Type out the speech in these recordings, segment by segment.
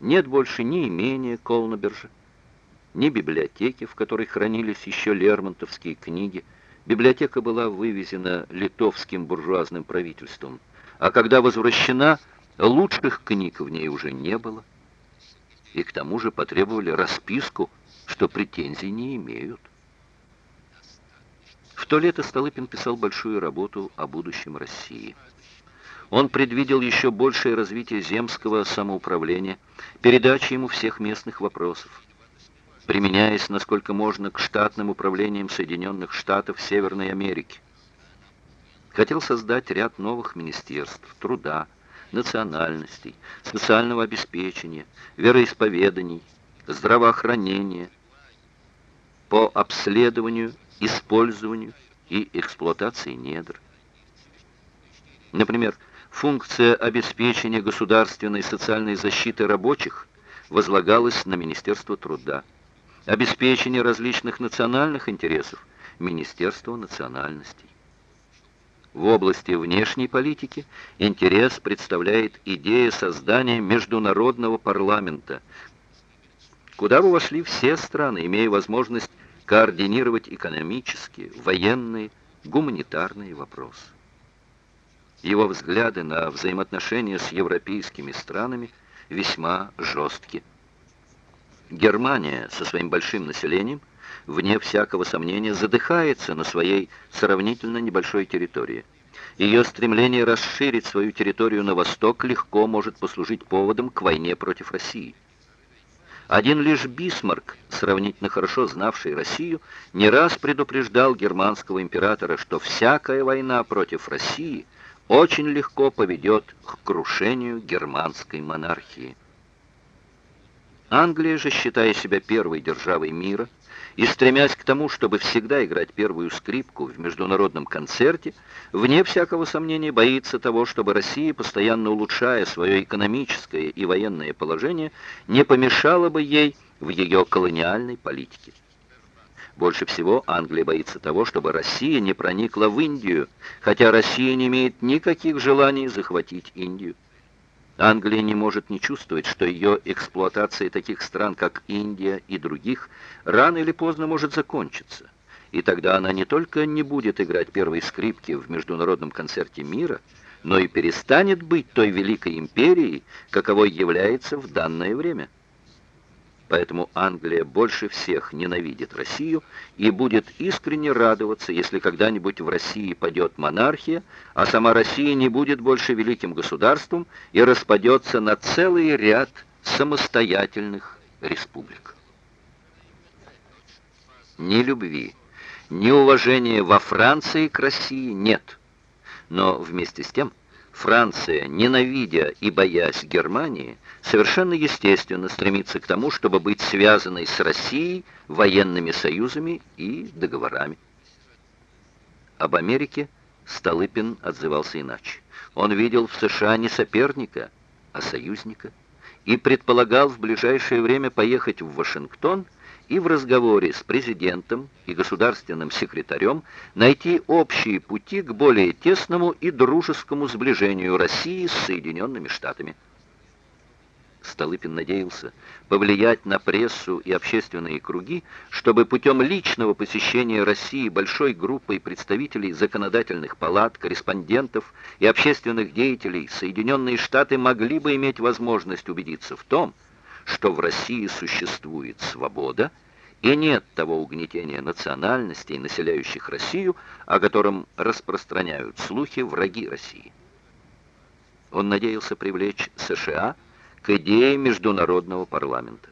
Нет больше ни имения Колнобержа, ни библиотеки, в которой хранились еще лермонтовские книги. Библиотека была вывезена литовским буржуазным правительством, а когда возвращена, лучших книг в ней уже не было. И к тому же потребовали расписку, что претензий не имеют. В то лето Столыпин писал большую работу о будущем России. Он предвидел еще большее развитие земского самоуправления, передачи ему всех местных вопросов применяясь, насколько можно, к штатным управлениям Соединенных Штатов Северной Америки. Хотел создать ряд новых министерств труда, национальностей, социального обеспечения, вероисповеданий, здравоохранения, по обследованию, использованию и эксплуатации недр. Например, функция обеспечения государственной социальной защиты рабочих возлагалась на Министерство труда обеспечение различных национальных интересов Министерство национальностей. В области внешней политики интерес представляет идея создания международного парламента, куда бы вошли все страны, имея возможность координировать экономические, военные, гуманитарные вопросы. Его взгляды на взаимоотношения с европейскими странами весьма жесткие. Германия со своим большим населением, вне всякого сомнения, задыхается на своей сравнительно небольшой территории. Ее стремление расширить свою территорию на восток легко может послужить поводом к войне против России. Один лишь Бисмарк, сравнительно хорошо знавший Россию, не раз предупреждал германского императора, что всякая война против России очень легко поведет к крушению германской монархии. Англия же, считая себя первой державой мира и стремясь к тому, чтобы всегда играть первую скрипку в международном концерте, вне всякого сомнения боится того, чтобы Россия, постоянно улучшая свое экономическое и военное положение, не помешала бы ей в ее колониальной политике. Больше всего Англия боится того, чтобы Россия не проникла в Индию, хотя Россия не имеет никаких желаний захватить Индию. Англия не может не чувствовать, что ее эксплуатация таких стран, как Индия и других, рано или поздно может закончиться. И тогда она не только не будет играть первые скрипки в международном концерте мира, но и перестанет быть той великой империей, каковой является в данное время. Поэтому Англия больше всех ненавидит Россию и будет искренне радоваться, если когда-нибудь в России падет монархия, а сама Россия не будет больше великим государством и распадется на целый ряд самостоятельных республик. Ни любви, ни уважения во Франции к России нет. Но вместе с тем Франция, ненавидя и боясь Германии, совершенно естественно стремится к тому, чтобы быть связанной с Россией военными союзами и договорами. Об Америке Столыпин отзывался иначе. Он видел в США не соперника, а союзника, и предполагал в ближайшее время поехать в Вашингтон – и в разговоре с президентом и государственным секретарем найти общие пути к более тесному и дружескому сближению России с Соединенными Штатами. Столыпин надеялся повлиять на прессу и общественные круги, чтобы путем личного посещения России большой группой представителей законодательных палат, корреспондентов и общественных деятелей Соединенные Штаты могли бы иметь возможность убедиться в том, что в России существует свобода и нет того угнетения национальностей, населяющих Россию, о котором распространяют слухи враги России. Он надеялся привлечь США к идее международного парламента.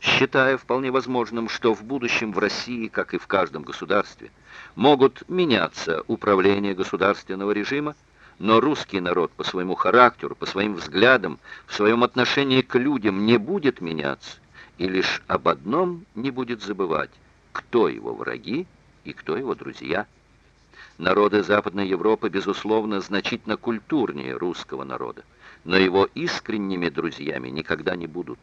Считая вполне возможным, что в будущем в России, как и в каждом государстве, могут меняться управление государственного режима, но русский народ по своему характеру, по своим взглядам, в своем отношении к людям не будет меняться, и лишь об одном не будет забывать, кто его враги и кто его друзья. Народы Западной Европы, безусловно, значительно культурнее русского народа, но его искренними друзьями никогда не будут.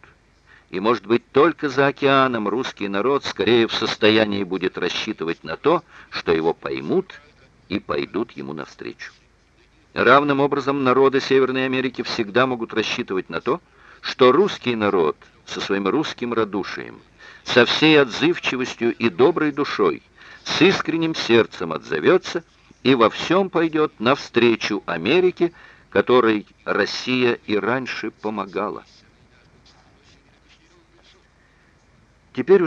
И, может быть, только за океаном русский народ скорее в состоянии будет рассчитывать на то, что его поймут и пойдут ему навстречу. Равным образом народы Северной Америки всегда могут рассчитывать на то, что русский народ со своим русским радушием, со всей отзывчивостью и доброй душой, с искренним сердцем отзовется и во всем пойдет навстречу Америке, которой Россия и раньше помогала. Теперь